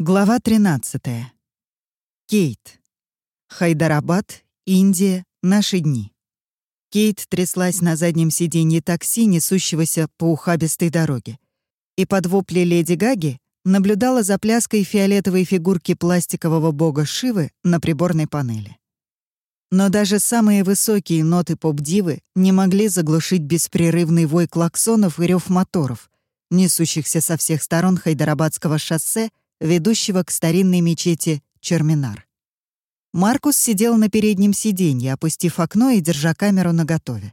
Глава 13. Кейт. Хайдарабад, Индия, наши дни. Кейт тряслась на заднем сиденье такси, несущегося по ухабистой дороге. И под вопли леди Гаги наблюдала за пляской фиолетовой фигурки пластикового бога Шивы на приборной панели. Но даже самые высокие ноты поп-дивы не могли заглушить беспрерывный вой клаксонов и рев моторов, несущихся со всех сторон Хайдарабадского шоссе ведущего к старинной мечети Черминар. Маркус сидел на переднем сиденье, опустив окно и держа камеру наготове.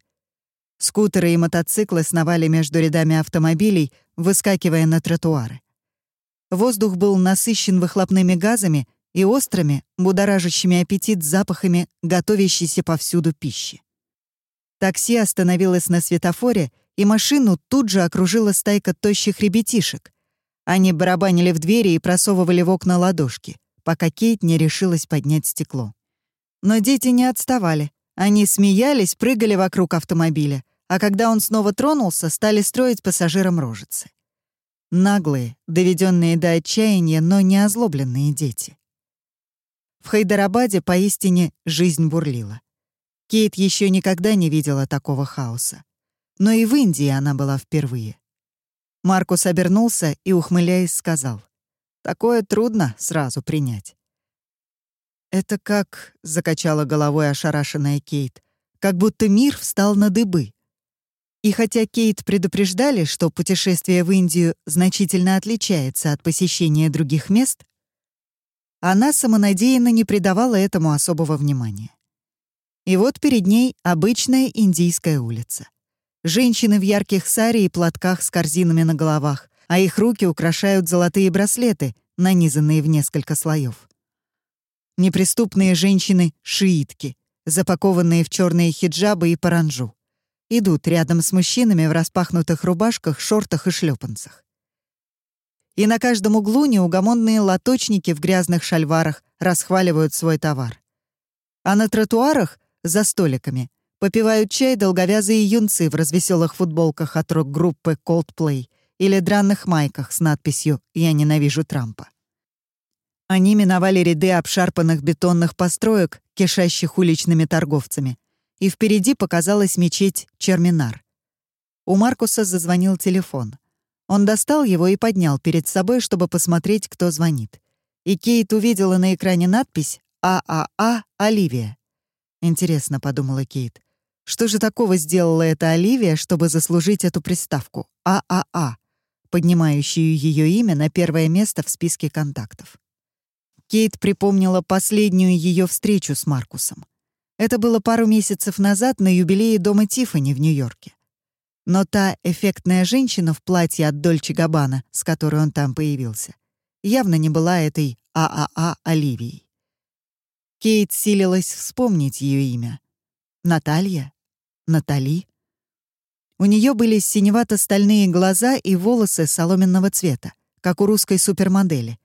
Скутеры и мотоциклы сновали между рядами автомобилей, выскакивая на тротуары. Воздух был насыщен выхлопными газами и острыми, будоражащими аппетит запахами готовящейся повсюду пищи. Такси остановилось на светофоре, и машину тут же окружила стайка тощих ребятишек, они барабанили в двери и просовывали в окна ладошки, пока Кейт не решилась поднять стекло. Но дети не отставали. Они смеялись, прыгали вокруг автомобиля, а когда он снова тронулся, стали строить пассажирам рожицы. Наглые, доведенные до отчаяния, но не озлобленные дети. В Хайдарабаде поистине жизнь бурлила. Кейт еще никогда не видела такого хаоса. Но и в Индии она была впервые. Маркус обернулся и, ухмыляясь, сказал. «Такое трудно сразу принять». «Это как...» — закачала головой ошарашенная Кейт. «Как будто мир встал на дыбы». И хотя Кейт предупреждали, что путешествие в Индию значительно отличается от посещения других мест, она самонадеянно не придавала этому особого внимания. И вот перед ней обычная индийская улица. Женщины в ярких саре и платках с корзинами на головах, а их руки украшают золотые браслеты, нанизанные в несколько слоев. Неприступные женщины-шиитки, запакованные в черные хиджабы и паранжу, идут рядом с мужчинами в распахнутых рубашках, шортах и шлепанцах. И на каждом углу неугомонные лоточники в грязных шальварах расхваливают свой товар. А на тротуарах, за столиками, Попивают чай долговязые юнцы в развеселых футболках от рок-группы Coldplay или дранных майках с надписью «Я ненавижу Трампа». Они миновали ряды обшарпанных бетонных построек, кишащих уличными торговцами, и впереди показалась мечеть Черминар. У Маркуса зазвонил телефон. Он достал его и поднял перед собой, чтобы посмотреть, кто звонит. И Кейт увидела на экране надпись «ААА Оливия». «Интересно», — подумала Кейт, что же такого сделала эта Оливия, чтобы заслужить эту приставку ААА, поднимающую ее имя на первое место в списке контактов? Кейт припомнила последнюю ее встречу с Маркусом. Это было пару месяцев назад на юбилее дома Тиффани в Нью-Йорке. Но та эффектная женщина в платье от Дольче Габбана, с которой он там появился, явно не была этой ААА Оливией. Кейт силилась вспомнить ее имя. Наталья? Натали. У нее были синевато-стальные глаза и волосы соломенного цвета, как у русской супермодели.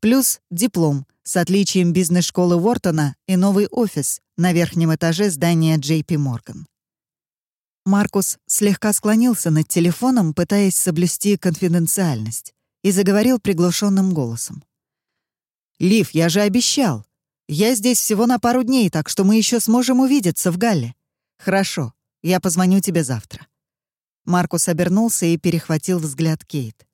Плюс диплом с отличием бизнес-школы Уортона и новый офис на верхнем этаже здания JP Morgan. Маркус слегка склонился над телефоном, пытаясь соблюсти конфиденциальность, и заговорил приглушенным голосом. «Лив, я же обещал. Я здесь всего на пару дней, так что мы еще сможем увидеться в Галле. Хорошо. Я позвоню тебе завтра». Маркус обернулся и перехватил взгляд Кейт.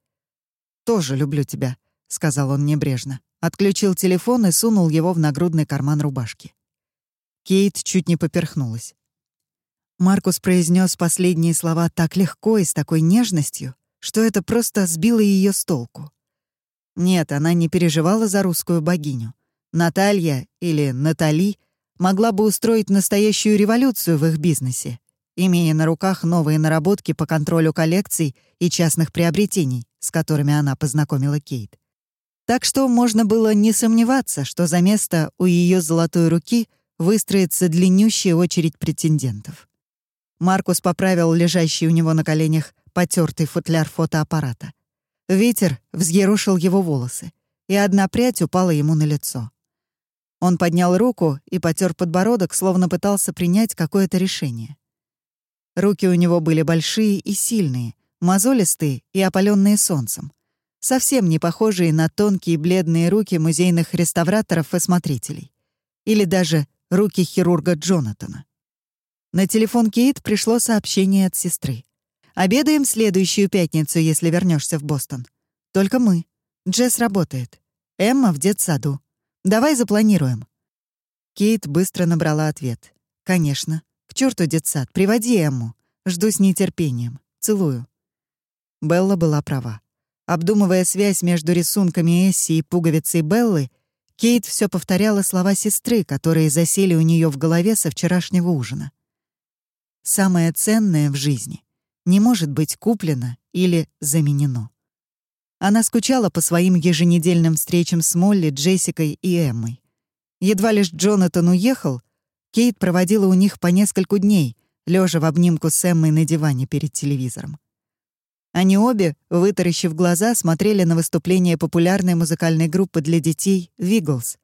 «Тоже люблю тебя», — сказал он небрежно. Отключил телефон и сунул его в нагрудный карман рубашки. Кейт чуть не поперхнулась. Маркус произнес последние слова так легко и с такой нежностью, что это просто сбило ее с толку. Нет, она не переживала за русскую богиню. Наталья или Натали могла бы устроить настоящую революцию в их бизнесе, имея на руках новые наработки по контролю коллекций и частных приобретений, с которыми она познакомила Кейт. Так что можно было не сомневаться, что за место у ее золотой руки выстроится длиннющая очередь претендентов. Маркус поправил лежащий у него на коленях потертый футляр фотоаппарата. Ветер взъерушил его волосы, и одна прядь упала ему на лицо. Он поднял руку и потер подбородок, словно пытался принять какое-то решение. Руки у него были большие и сильные, мозолистые и опаленные солнцем. совсем не похожие на тонкие бледные руки музейных реставраторов и смотрителей. Или даже руки хирурга Джонатана. На телефон Кейт пришло сообщение от сестры. «Обедаем следующую пятницу, если вернешься в Бостон. Только мы. Джесс работает. Эмма в детсаду. Давай запланируем». Кейт быстро набрала ответ. «Конечно. К черту детсад. Приводи Эмму. Жду с нетерпением. Целую». Белла была права. Обдумывая связь между рисунками Эсси и пуговицей Беллы, Кейт все повторяла слова сестры, которые засели у нее в голове со вчерашнего ужина. «Самое ценное в жизни не может быть куплено или заменено». Она скучала по своим еженедельным встречам с Молли, Джессикой и Эммой. Едва лишь Джонатан уехал, Кейт проводила у них по нескольку дней, лежа в обнимку с Эммой на диване перед телевизором. Они обе, вытаращив глаза, смотрели на выступление популярной музыкальной группы для детей «Виглс»,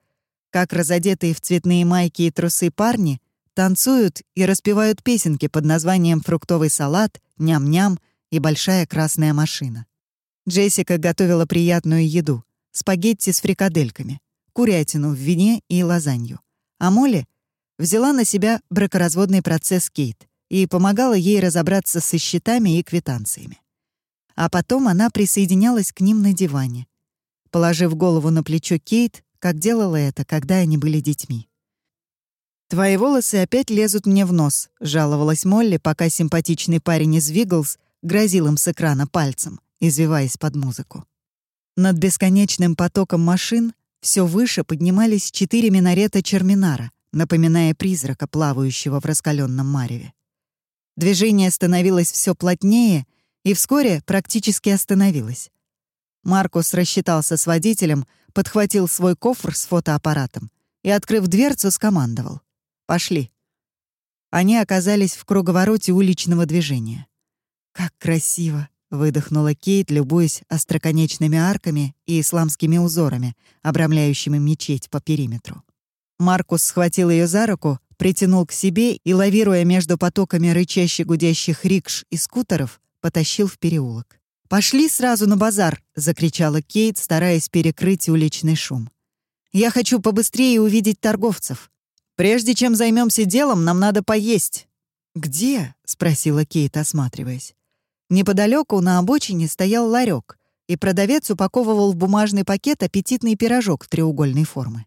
как разодетые в цветные майки и трусы парни танцуют и распевают песенки под названием «Фруктовый салат», «Ням-ням» и «Большая красная машина». Джессика готовила приятную еду — спагетти с фрикадельками, курятину в вине и лазанью. А Молли взяла на себя бракоразводный процесс Кейт и помогала ей разобраться со счетами и квитанциями. А потом она присоединялась к ним на диване, положив голову на плечо Кейт, как делала это, когда они были детьми. «Твои волосы опять лезут мне в нос», — жаловалась Молли, пока симпатичный парень из Вигглс грозил им с экрана пальцем извиваясь под музыку. Над бесконечным потоком машин все выше поднимались четыре минарета Черминара, напоминая призрака, плавающего в раскаленном мареве. Движение становилось все плотнее и вскоре практически остановилось. Маркус рассчитался с водителем, подхватил свой кофр с фотоаппаратом и, открыв дверцу, скомандовал. «Пошли». Они оказались в круговороте уличного движения. «Как красиво!» Выдохнула Кейт, любуясь остроконечными арками и исламскими узорами, обрамляющими мечеть по периметру. Маркус схватил ее за руку, притянул к себе и, лавируя между потоками рычащих гудящих рикш и скутеров, потащил в переулок. «Пошли сразу на базар!» — закричала Кейт, стараясь перекрыть уличный шум. «Я хочу побыстрее увидеть торговцев. Прежде чем займемся делом, нам надо поесть». «Где?» — спросила Кейт, осматриваясь. Неподалеку на обочине стоял ларек, и продавец упаковывал в бумажный пакет аппетитный пирожок треугольной формы.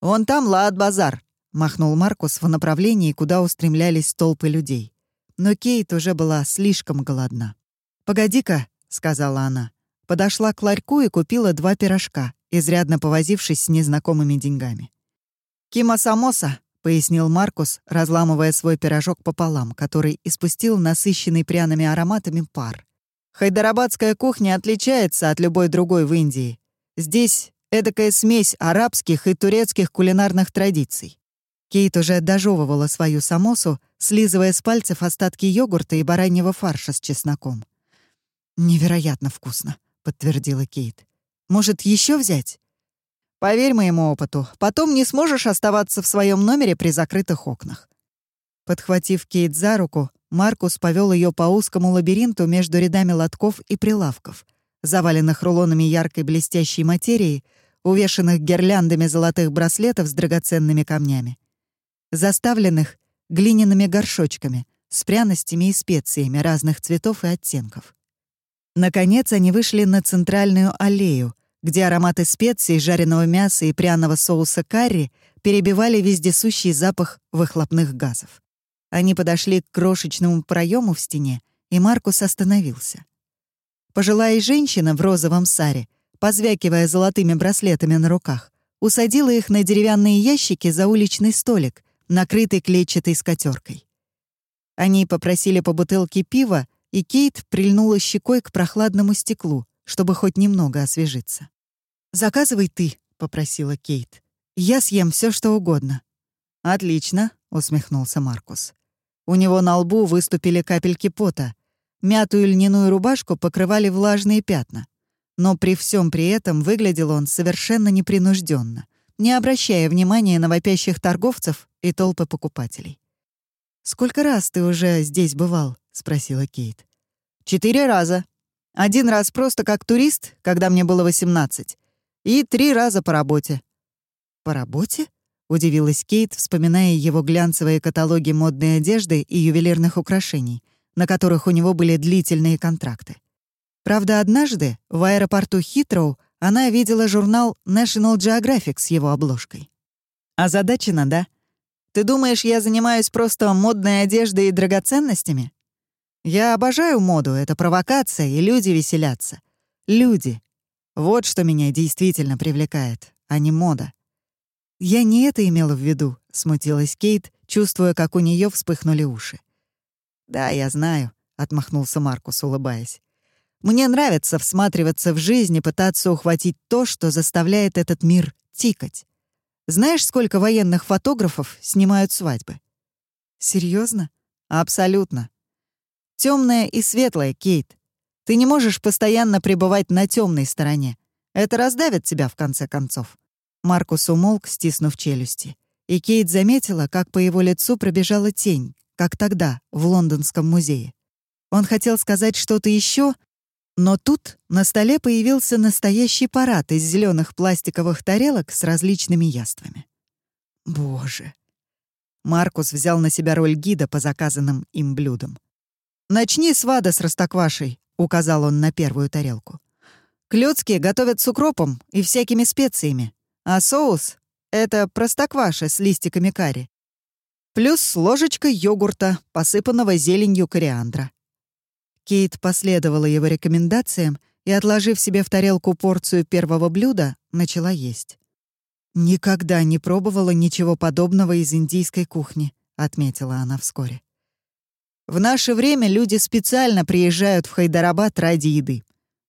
«Вон там лад-базар», — махнул Маркус в направлении, куда устремлялись толпы людей. Но Кейт уже была слишком голодна. «Погоди-ка», — сказала она. Подошла к ларьку и купила два пирожка, изрядно повозившись с незнакомыми деньгами. «Кима самоса», — пояснил Маркус, разламывая свой пирожок пополам, который испустил насыщенный пряными ароматами пар. «Хайдарабадская кухня отличается от любой другой в Индии. Здесь эдакая смесь арабских и турецких кулинарных традиций». Кейт уже дожевывала свою самосу, слизывая с пальцев остатки йогурта и бараньего фарша с чесноком. «Невероятно вкусно», — подтвердила Кейт. «Может, еще взять?» Поверь моему опыту, потом не сможешь оставаться в своем номере при закрытых окнах». Подхватив Кейт за руку, Маркус повел ее по узкому лабиринту между рядами лотков и прилавков, заваленных рулонами яркой блестящей материи, увешанных гирляндами золотых браслетов с драгоценными камнями, заставленных глиняными горшочками с пряностями и специями разных цветов и оттенков. Наконец они вышли на центральную аллею, где ароматы специй, жареного мяса и пряного соуса карри перебивали вездесущий запах выхлопных газов. Они подошли к крошечному проему в стене, и Маркус остановился. Пожилая женщина в розовом саре, позвякивая золотыми браслетами на руках, усадила их на деревянные ящики за уличный столик, накрытый клетчатой скатеркой. Они попросили по бутылке пива, и Кейт прильнула щекой к прохладному стеклу, чтобы хоть немного освежиться. «Заказывай ты», — попросила Кейт. «Я съем все, что угодно». «Отлично», — усмехнулся Маркус. У него на лбу выступили капельки пота. Мятую льняную рубашку покрывали влажные пятна. Но при всем при этом выглядел он совершенно непринужденно, не обращая внимания на вопящих торговцев и толпы покупателей. «Сколько раз ты уже здесь бывал?» — спросила Кейт. «Четыре раза», Один раз просто как турист, когда мне было 18, и три раза по работе». «По работе?» — удивилась Кейт, вспоминая его глянцевые каталоги модной одежды и ювелирных украшений, на которых у него были длительные контракты. Правда, однажды в аэропорту Хитроу она видела журнал National Geographic с его обложкой. «Озадачена, да? Ты думаешь, я занимаюсь просто модной одеждой и драгоценностями? Я обожаю моду, это провокация, и люди веселятся. Люди. Вот что меня действительно привлекает, а не мода. «Я не это имела в виду», — смутилась Кейт, чувствуя, как у нее вспыхнули уши. «Да, я знаю», — отмахнулся Маркус, улыбаясь. «Мне нравится всматриваться в жизнь и пытаться ухватить то, что заставляет этот мир тикать. Знаешь, сколько военных фотографов снимают свадьбы?» Серьезно? Абсолютно. Темная и светлая, Кейт. Ты не можешь постоянно пребывать на темной стороне. Это раздавит тебя в конце концов. Маркус умолк, стиснув челюсти. И Кейт заметила, как по его лицу пробежала тень, как тогда, в Лондонском музее. Он хотел сказать что-то еще, но тут на столе появился настоящий парад из зеленых пластиковых тарелок с различными яствами. Боже. Маркус взял на себя роль гида по заказанным им блюдам. «Начни с вада с растоквашей», — указал он на первую тарелку. «Клёцки готовят с укропом и всякими специями. А соус — это простокваша с листиками карри. Плюс ложечка йогурта, посыпанного зеленью кориандра. Кейт последовала его рекомендациям и, отложив себе в тарелку порцию первого блюда, начала есть. «Никогда не пробовала ничего подобного из индийской кухни», — отметила она вскоре. «В наше время люди специально приезжают в Хайдарабад ради еды.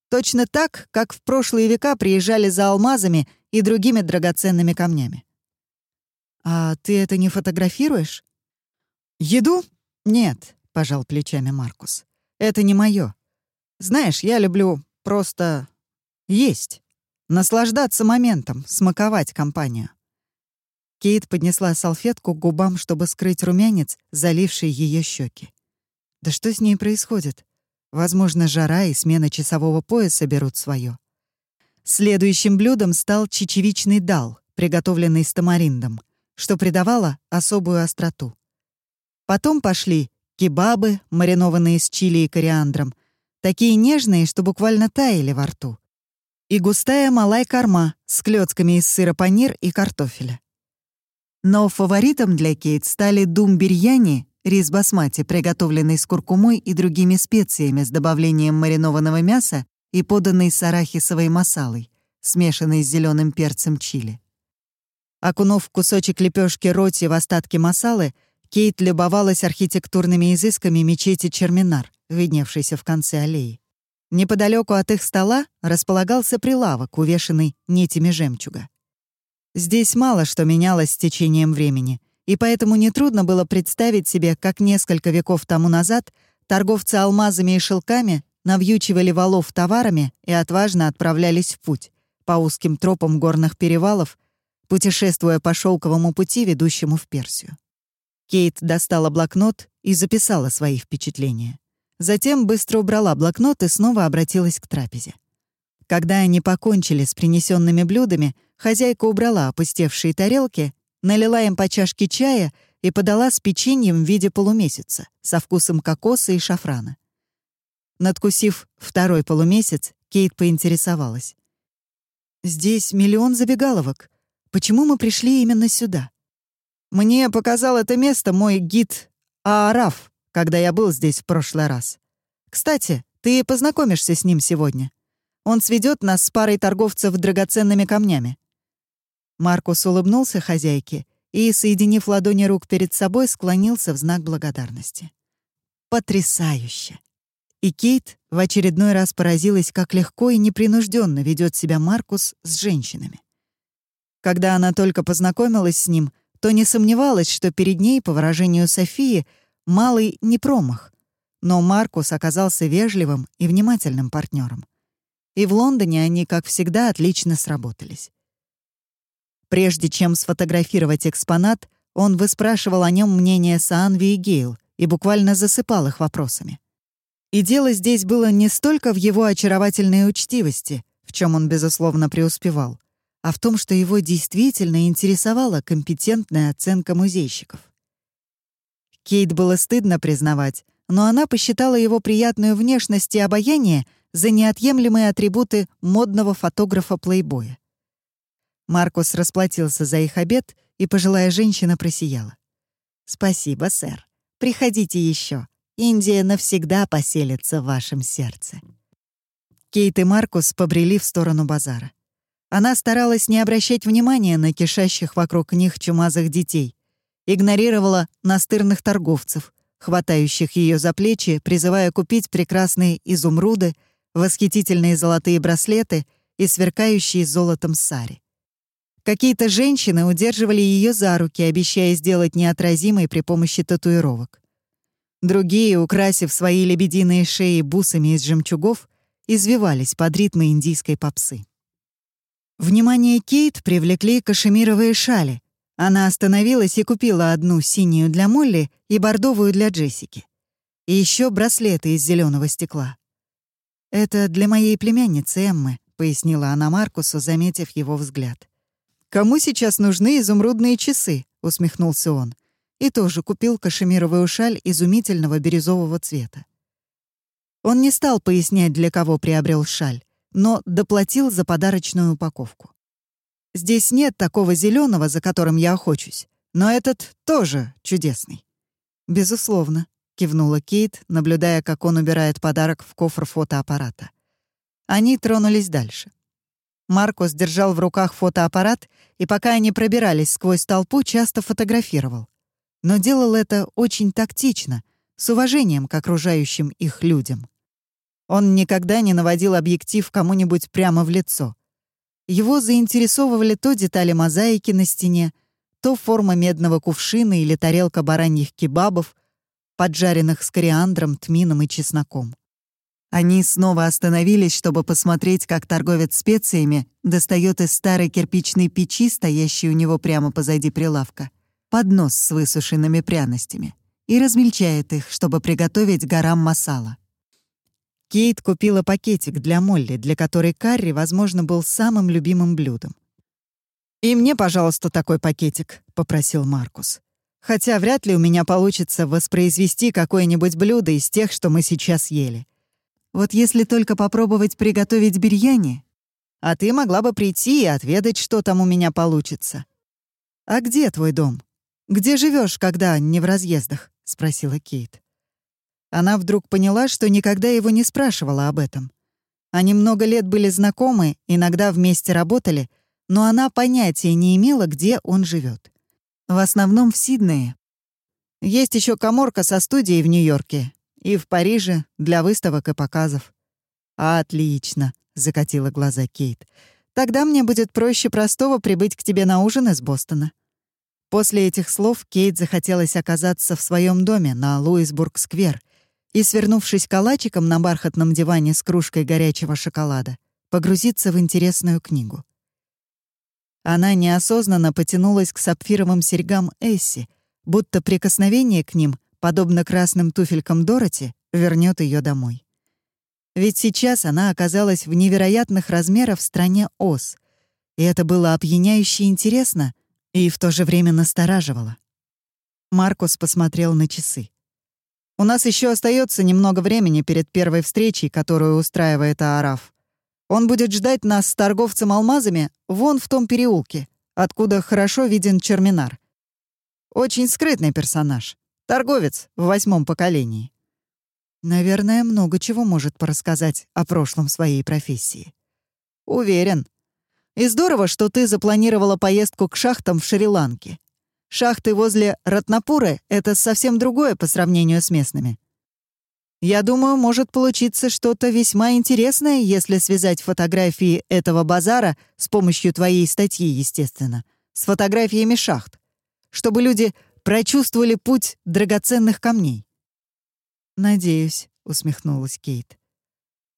Точно так, как в прошлые века приезжали за алмазами и другими драгоценными камнями. «А ты это не фотографируешь?» «Еду? Нет», — пожал плечами Маркус. «Это не моё. Знаешь, я люблю просто есть, наслаждаться моментом, смаковать компанию». Кейт поднесла салфетку к губам, чтобы скрыть румянец, заливший ее щеки. «Да что с ней происходит? Возможно, жара и смена часового пояса берут свое. Следующим блюдом стал чечевичный дал, приготовленный с тамариндом, что придавало особую остроту. Потом пошли кебабы, маринованные с чили и кориандром, такие нежные, что буквально таяли во рту, и густая малай-корма с клёцками из сыра панир и картофеля. Но фаворитом для Кейт стали дум-бирьяни, рис басмати, приготовленный с куркумой и другими специями с добавлением маринованного мяса и поданный с арахисовой масалой, смешанной с зеленым перцем чили. Окунув кусочек лепешки роти в остатки масалы, Кейт любовалась архитектурными изысками мечети Черминар, видневшейся в конце аллеи. Неподалеку от их стола располагался прилавок, увешанный нитями жемчуга. Здесь мало что менялось с течением времени, и поэтому нетрудно было представить себе, как несколько веков тому назад торговцы алмазами и шелками навьючивали валов товарами и отважно отправлялись в путь по узким тропам горных перевалов, путешествуя по шелковому пути, ведущему в Персию. Кейт достала блокнот и записала свои впечатления. Затем быстро убрала блокнот и снова обратилась к трапезе. Когда они покончили с принесенными блюдами, хозяйка убрала опустевшие тарелки, налила им по чашке чая и подала с печеньем в виде полумесяца со вкусом кокоса и шафрана. Надкусив второй полумесяц, Кейт поинтересовалась. «Здесь миллион забегаловок. Почему мы пришли именно сюда?» «Мне показал это место мой гид Аараф, когда я был здесь в прошлый раз. Кстати, ты познакомишься с ним сегодня. Он сведет нас с парой торговцев драгоценными камнями». Маркус улыбнулся хозяйке и, соединив ладони рук перед собой, склонился в знак благодарности. «Потрясающе!» И Кейт в очередной раз поразилась, как легко и непринужденно ведет себя Маркус с женщинами. Когда она только познакомилась с ним, то не сомневалась, что перед ней, по выражению Софии, малый не промах. Но Маркус оказался вежливым и внимательным партнером. И в Лондоне они, как всегда, отлично сработались. Прежде чем сфотографировать экспонат, он выспрашивал о нем мнение Саанви и Гейл и буквально засыпал их вопросами. И дело здесь было не столько в его очаровательной учтивости, в чем он, безусловно, преуспевал, а в том, что его действительно интересовала компетентная оценка музейщиков. Кейт было стыдно признавать, но она посчитала его приятную внешность и обаяние за неотъемлемые атрибуты модного фотографа-плейбоя. Маркус расплатился за их обед, и пожилая женщина просияла. «Спасибо, сэр. Приходите еще. Индия навсегда поселится в вашем сердце». Кейт и Маркус побрели в сторону базара. Она старалась не обращать внимания на кишащих вокруг них чумазых детей, игнорировала настырных торговцев, хватающих ее за плечи, призывая купить прекрасные изумруды, восхитительные золотые браслеты и сверкающие золотом сари. Какие-то женщины удерживали ее за руки, обещая сделать неотразимой при помощи татуировок. Другие, украсив свои лебединые шеи бусами из жемчугов, извивались под ритмы индийской попсы. Внимание Кейт привлекли кашемировые шали. Она остановилась и купила одну синюю для Молли и бордовую для Джессики. И еще браслеты из зеленого стекла. «Это для моей племянницы Эммы», — пояснила она Маркусу, заметив его взгляд. «Кому сейчас нужны изумрудные часы?» — усмехнулся он. И тоже купил кашемировую шаль изумительного бирюзового цвета. Он не стал пояснять, для кого приобрел шаль, но доплатил за подарочную упаковку. «Здесь нет такого зеленого, за которым я охочусь, но этот тоже чудесный». «Безусловно», — кивнула Кейт, наблюдая, как он убирает подарок в кофр фотоаппарата. Они тронулись дальше. Маркус держал в руках фотоаппарат и пока они пробирались сквозь толпу, часто фотографировал. Но делал это очень тактично, с уважением к окружающим их людям. Он никогда не наводил объектив кому-нибудь прямо в лицо. Его заинтересовывали то детали мозаики на стене, то форма медного кувшина или тарелка бараньих кебабов, поджаренных с кориандром, тмином и чесноком. Они снова остановились, чтобы посмотреть, как торговец специями достает из старой кирпичной печи, стоящей у него прямо позади прилавка, поднос с высушенными пряностями и размельчает их, чтобы приготовить горам масала. Кейт купила пакетик для Молли, для которой карри, возможно, был самым любимым блюдом. «И мне, пожалуйста, такой пакетик», — попросил Маркус. «Хотя вряд ли у меня получится воспроизвести какое-нибудь блюдо из тех, что мы сейчас ели. Вот если только попробовать приготовить бирьяни, а ты могла бы прийти и отведать, что там у меня получится. А где твой дом? Где живешь, когда не в разъездах? спросила Кейт. Она вдруг поняла, что никогда его не спрашивала об этом. Они много лет были знакомы, иногда вместе работали, но она понятия не имела, где он живет. В основном в Сиднее. Есть еще коморка со студией в Нью-Йорке, и в Париже для выставок и показов. «Отлично», — закатила глаза Кейт. «Тогда мне будет проще простого прибыть к тебе на ужин из Бостона». После этих слов Кейт захотелось оказаться в своем доме на Луисбург-сквер и, свернувшись калачиком на бархатном диване с кружкой горячего шоколада, погрузиться в интересную книгу. Она неосознанно потянулась к сапфировым серьгам Эсси, будто прикосновение к ним подобно красным туфелькам Дороти, вернет ее домой. Ведь сейчас она оказалась в невероятных размерах в стране Оз, и это было опьяняюще интересно и в то же время настораживало. Маркус посмотрел на часы. «У нас еще остается немного времени перед первой встречей, которую устраивает Аараф. Он будет ждать нас с торговцем алмазами вон в том переулке, откуда хорошо виден Черминар. Очень скрытный персонаж. Торговец в восьмом поколении. Наверное, много чего может порассказать о прошлом своей профессии. Уверен. И здорово, что ты запланировала поездку к шахтам в Шри-Ланке. Шахты возле Ратнапуры — это совсем другое по сравнению с местными. Я думаю, может получиться что-то весьма интересное, если связать фотографии этого базара с помощью твоей статьи, естественно, с фотографиями шахт, чтобы люди прочувствовали путь драгоценных камней. «Надеюсь», — усмехнулась Кейт.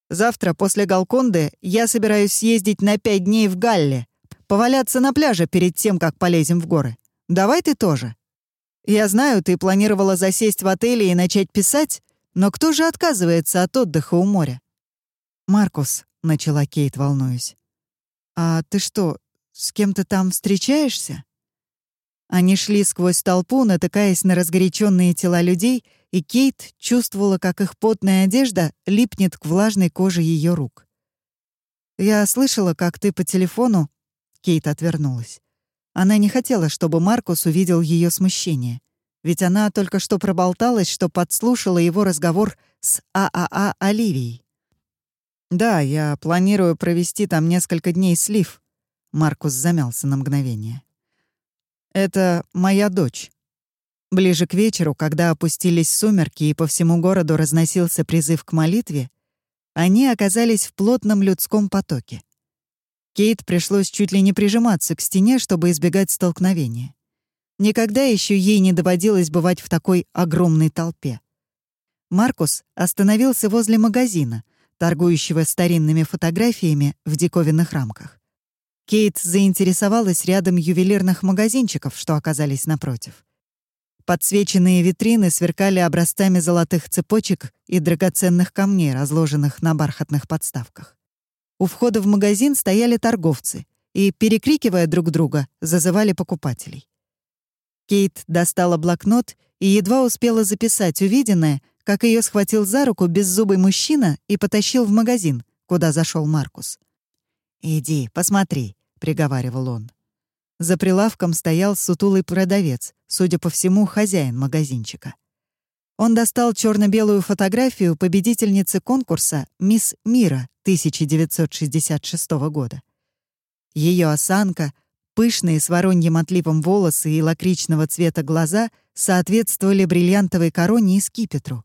«Завтра после Галконды я собираюсь съездить на пять дней в Галле, поваляться на пляже перед тем, как полезем в горы. Давай ты тоже. Я знаю, ты планировала засесть в отеле и начать писать, Но кто же отказывается от отдыха у моря? «Маркус», — начала Кейт, волнуюсь. «А ты что, с кем-то там встречаешься?» Они шли сквозь толпу, натыкаясь на разгоряченные тела людей, и Кейт чувствовала, как их потная одежда липнет к влажной коже ее рук. «Я слышала, как ты по телефону...» Кейт отвернулась. Она не хотела, чтобы Маркус увидел ее смущение. Ведь она только что проболталась, что подслушала его разговор с ААА а а Оливией. «Да, я планирую провести там несколько дней слив», — Маркус замялся на мгновение. «Это моя дочь». Ближе к вечеру, когда опустились сумерки и по всему городу разносился призыв к молитве, они оказались в плотном людском потоке. Кейт пришлось чуть ли не прижиматься к стене, чтобы избегать столкновения. Никогда еще ей не доводилось бывать в такой огромной толпе. Маркус остановился возле магазина, торгующего старинными фотографиями в диковинных рамках. Кейт заинтересовалась рядом ювелирных магазинчиков, что оказались напротив. Подсвеченные витрины сверкали образцами золотых цепочек и драгоценных камней, разложенных на бархатных подставках. У входа в магазин стояли торговцы и, перекрикивая друг друга, зазывали покупателей. Кейт достала блокнот и едва успела записать увиденное, как ее схватил за руку беззубый мужчина и потащил в магазин, куда зашел Маркус. «Иди, посмотри», — приговаривал он. За прилавком стоял сутулый продавец, судя по всему, хозяин магазинчика. Он достал черно белую фотографию победительницы конкурса «Мисс Мира» 1966 года. Ее осанка, пышные с вороньим отливом волосы и лакричного цвета глаза соответствовали бриллиантовой короне и скипетру.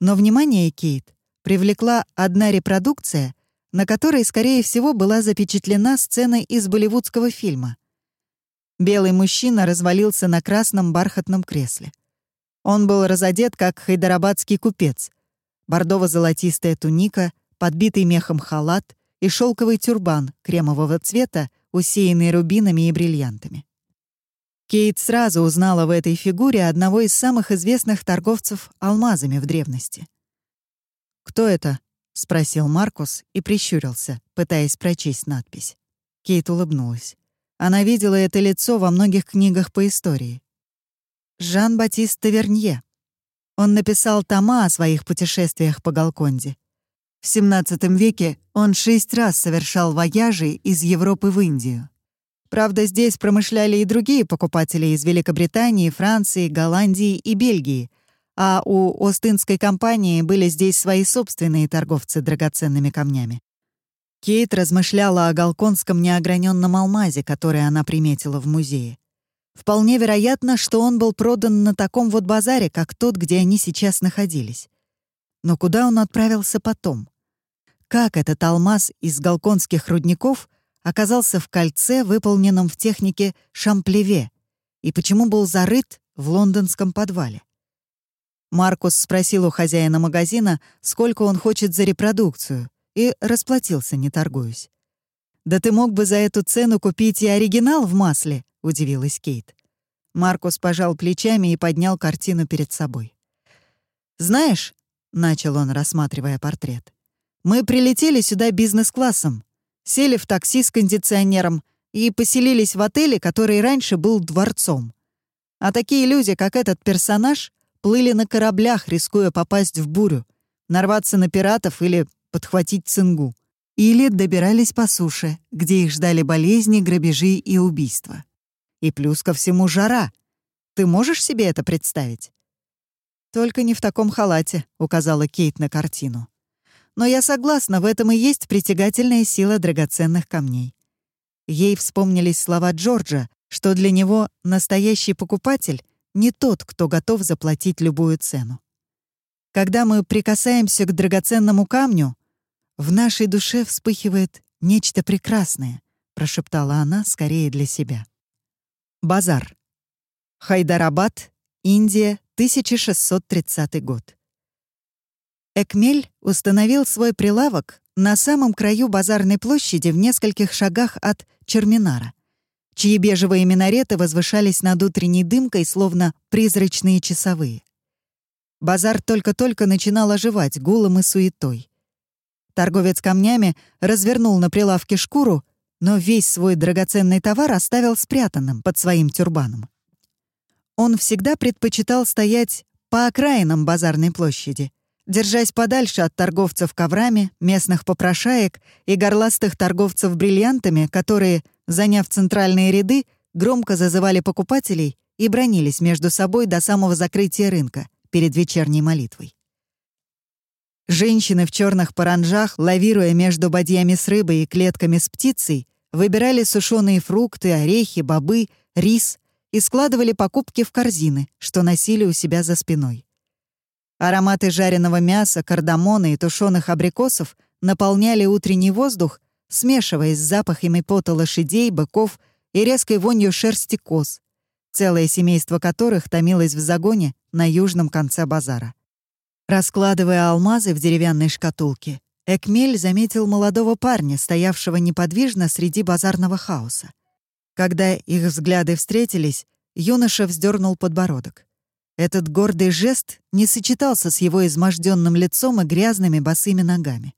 Но внимание Кейт привлекла одна репродукция, на которой, скорее всего, была запечатлена сцена из болливудского фильма. Белый мужчина развалился на красном бархатном кресле. Он был разодет, как хайдарабадский купец. Бордово-золотистая туника, подбитый мехом халат и шелковый тюрбан кремового цвета, усеянный рубинами и бриллиантами. Кейт сразу узнала в этой фигуре одного из самых известных торговцев алмазами в древности. «Кто это?» — спросил Маркус и прищурился, пытаясь прочесть надпись. Кейт улыбнулась. Она видела это лицо во многих книгах по истории. Жан-Батист Тавернье. Он написал тома о своих путешествиях по Галконде. В XVII веке он шесть раз совершал вояжи из Европы в Индию. Правда, здесь промышляли и другие покупатели из Великобритании, Франции, Голландии и Бельгии, а у Остинской компании были здесь свои собственные торговцы драгоценными камнями. Кейт размышляла о галконском неограненном алмазе, который она приметила в музее. Вполне вероятно, что он был продан на таком вот базаре, как тот, где они сейчас находились. Но куда он отправился потом? Как этот алмаз из галконских рудников оказался в кольце, выполненном в технике шамплеве, и почему был зарыт в лондонском подвале? Маркус спросил у хозяина магазина, сколько он хочет за репродукцию — и расплатился, не торгуясь. «Да ты мог бы за эту цену купить и оригинал в масле», — удивилась Кейт. Маркус пожал плечами и поднял картину перед собой. «Знаешь», — начал он, рассматривая портрет, «мы прилетели сюда бизнес-классом, сели в такси с кондиционером и поселились в отеле, который раньше был дворцом. А такие люди, как этот персонаж, плыли на кораблях, рискуя попасть в бурю, нарваться на пиратов или подхватить цингу. Или добирались по суше, где их ждали болезни, грабежи и убийства. И плюс ко всему жара. Ты можешь себе это представить? «Только не в таком халате», — указала Кейт на картину. «Но я согласна, в этом и есть притягательная сила драгоценных камней». Ей вспомнились слова Джорджа, что для него настоящий покупатель не тот, кто готов заплатить любую цену. Когда мы прикасаемся к драгоценному камню, в нашей душе вспыхивает нечто прекрасное, прошептала она скорее для себя. Базар. Хайдарабад, Индия, 1630 год. Экмель установил свой прилавок на самом краю базарной площади в нескольких шагах от Черминара, чьи бежевые минареты возвышались над утренней дымкой, словно призрачные часовые. Базар только-только начинал оживать гулом и суетой. Торговец камнями развернул на прилавке шкуру, но весь свой драгоценный товар оставил спрятанным под своим тюрбаном. Он всегда предпочитал стоять по окраинам базарной площади, держась подальше от торговцев коврами, местных попрошаек и горластых торговцев бриллиантами, которые, заняв центральные ряды, громко зазывали покупателей и бронились между собой до самого закрытия рынка перед вечерней молитвой. Женщины в черных паранжах, лавируя между бадьями с рыбой и клетками с птицей, выбирали сушеные фрукты, орехи, бобы, рис и складывали покупки в корзины, что носили у себя за спиной. Ароматы жареного мяса, кардамона и тушеных абрикосов наполняли утренний воздух, смешиваясь с запахами пота лошадей, быков и резкой вонью шерсти коз, целое семейство которых томилось в загоне на южном конце базара. Раскладывая алмазы в деревянной шкатулке, Экмель заметил молодого парня, стоявшего неподвижно среди базарного хаоса. Когда их взгляды встретились, юноша вздернул подбородок. Этот гордый жест не сочетался с его изможденным лицом и грязными босыми ногами.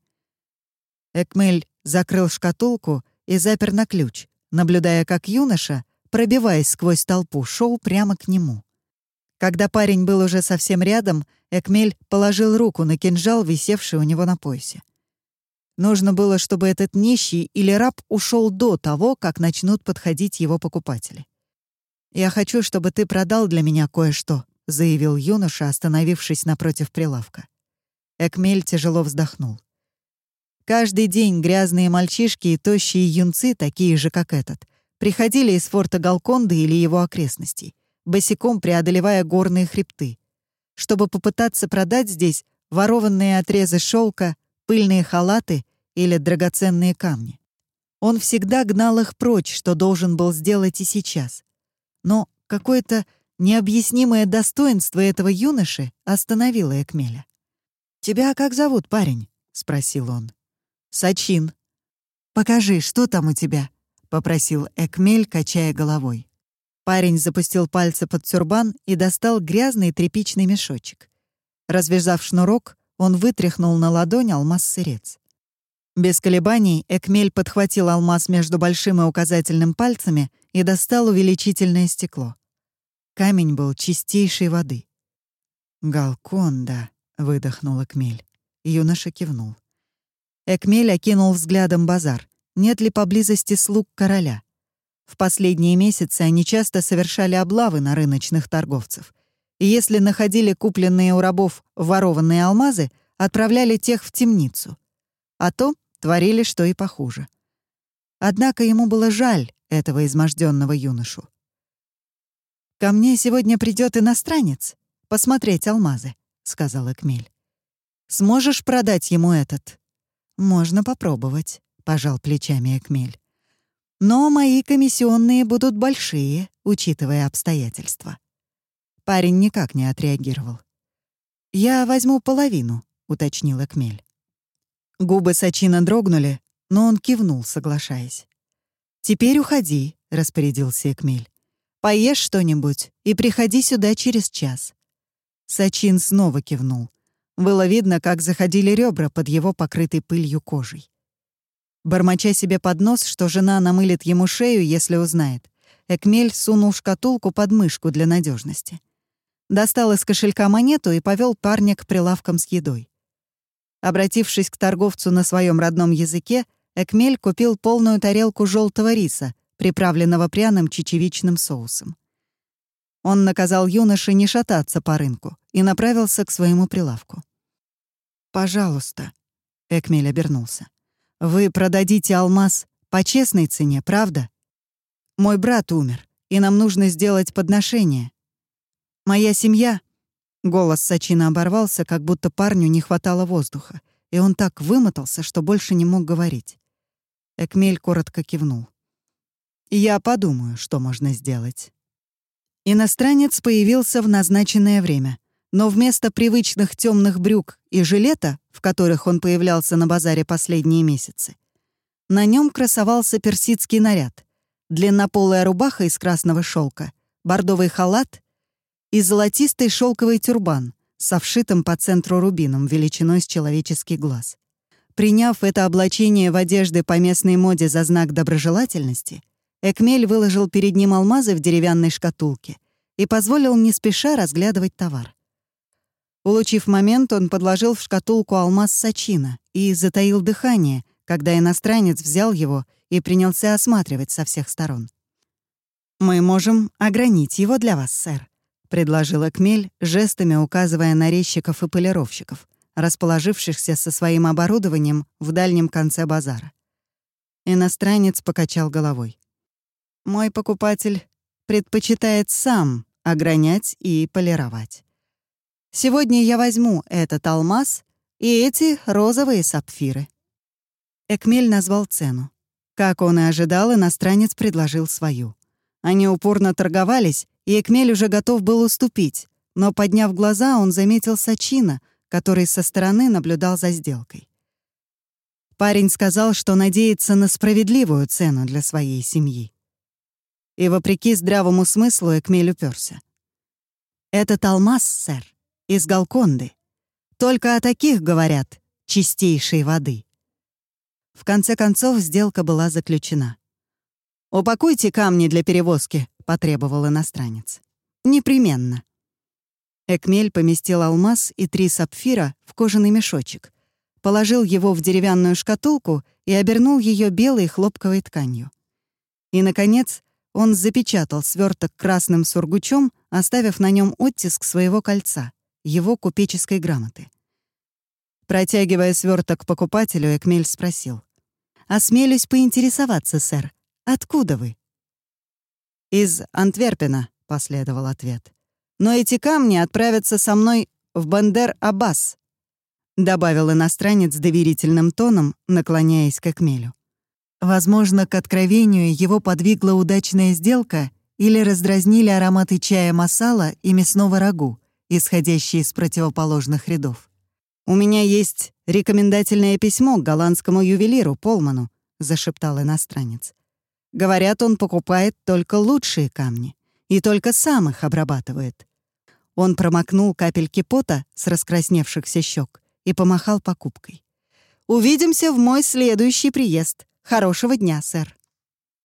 Экмель закрыл шкатулку и запер на ключ, наблюдая, как юноша, пробиваясь сквозь толпу, шел прямо к нему. Когда парень был уже совсем рядом, Экмель положил руку на кинжал, висевший у него на поясе. Нужно было, чтобы этот нищий или раб ушел до того, как начнут подходить его покупатели. «Я хочу, чтобы ты продал для меня кое-что», — заявил юноша, остановившись напротив прилавка. Экмель тяжело вздохнул. Каждый день грязные мальчишки и тощие юнцы, такие же, как этот, приходили из форта Галконды или его окрестностей, босиком преодолевая горные хребты, чтобы попытаться продать здесь ворованные отрезы шелка, пыльные халаты или драгоценные камни. Он всегда гнал их прочь, что должен был сделать и сейчас. Но какое-то Необъяснимое достоинство этого юноши остановило Экмеля. «Тебя как зовут, парень?» — спросил он. «Сачин». «Покажи, что там у тебя?» — попросил Экмель, качая головой. Парень запустил пальцы под тюрбан и достал грязный тряпичный мешочек. Развязав шнурок, он вытряхнул на ладонь алмаз-сырец. Без колебаний Экмель подхватил алмаз между большим и указательным пальцами и достал увеличительное стекло. Камень был чистейшей воды. «Галконда», — выдохнул Экмель. Юноша кивнул. Экмель окинул взглядом базар. Нет ли поблизости слуг короля? В последние месяцы они часто совершали облавы на рыночных торговцев. И если находили купленные у рабов ворованные алмазы, отправляли тех в темницу. А то творили что и похуже. Однако ему было жаль этого изможденного юношу. «Ко мне сегодня придет иностранец посмотреть алмазы», — сказал Экмель. «Сможешь продать ему этот?» «Можно попробовать», — пожал плечами Экмель. «Но мои комиссионные будут большие, учитывая обстоятельства». Парень никак не отреагировал. «Я возьму половину», — уточнил Экмель. Губы Сачина дрогнули, но он кивнул, соглашаясь. «Теперь уходи», — распорядился Экмель. Поешь что-нибудь и приходи сюда через час». Сачин снова кивнул. Было видно, как заходили ребра под его покрытой пылью кожей. Бормоча себе под нос, что жена намылит ему шею, если узнает, Экмель сунул шкатулку под мышку для надежности. Достал из кошелька монету и повел парня к прилавкам с едой. Обратившись к торговцу на своем родном языке, Экмель купил полную тарелку желтого риса, приправленного пряным чечевичным соусом. Он наказал юноше не шататься по рынку и направился к своему прилавку. «Пожалуйста», — Экмель обернулся, — «вы продадите алмаз по честной цене, правда? Мой брат умер, и нам нужно сделать подношение. Моя семья...» Голос Сачина оборвался, как будто парню не хватало воздуха, и он так вымотался, что больше не мог говорить. Экмель коротко кивнул. Я подумаю, что можно сделать. Иностранец появился в назначенное время, но вместо привычных темных брюк и жилета, в которых он появлялся на базаре последние месяцы, на нем красовался персидский наряд, длиннополая рубаха из красного шелка, бордовый халат и золотистый шелковый тюрбан со вшитым по центру рубином величиной с человеческий глаз. Приняв это облачение в одежды по местной моде за знак доброжелательности, Экмель выложил перед ним алмазы в деревянной шкатулке и позволил не спеша разглядывать товар. Улучив момент, он подложил в шкатулку алмаз Сачина и затаил дыхание, когда иностранец взял его и принялся осматривать со всех сторон. «Мы можем огранить его для вас, сэр», — предложил Экмель, жестами указывая на резчиков и полировщиков, расположившихся со своим оборудованием в дальнем конце базара. Иностранец покачал головой. «Мой покупатель предпочитает сам огранять и полировать. Сегодня я возьму этот алмаз и эти розовые сапфиры». Экмель назвал цену. Как он и ожидал, иностранец предложил свою. Они упорно торговались, и Экмель уже готов был уступить, но, подняв глаза, он заметил Сачина, который со стороны наблюдал за сделкой. Парень сказал, что надеется на справедливую цену для своей семьи. И, вопреки здравому смыслу, Экмель уперся. «Этот алмаз, сэр, из Галконды. Только о таких говорят чистейшей воды». В конце концов, сделка была заключена. «Упакуйте камни для перевозки», — потребовал иностранец. «Непременно». Экмель поместил алмаз и три сапфира в кожаный мешочек, положил его в деревянную шкатулку и обернул ее белой хлопковой тканью. И, наконец, он запечатал сверток красным сургучом, оставив на нем оттиск своего кольца, его купеческой грамоты. Протягивая сверток покупателю, Экмель спросил. «Осмелюсь поинтересоваться, сэр, откуда вы?» «Из Антверпена», — последовал ответ. «Но эти камни отправятся со мной в Бандер-Аббас», — добавил иностранец доверительным тоном, наклоняясь к Экмелю. Возможно, к откровению его подвигла удачная сделка или раздразнили ароматы чая масала и мясного рагу, исходящие из противоположных рядов. «У меня есть рекомендательное письмо к голландскому ювелиру Полману», — зашептал иностранец. «Говорят, он покупает только лучшие камни и только сам их обрабатывает». Он промокнул капельки пота с раскрасневшихся щек и помахал покупкой. «Увидимся в мой следующий приезд. Хорошего дня, сэр».